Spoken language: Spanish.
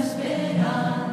esperanza.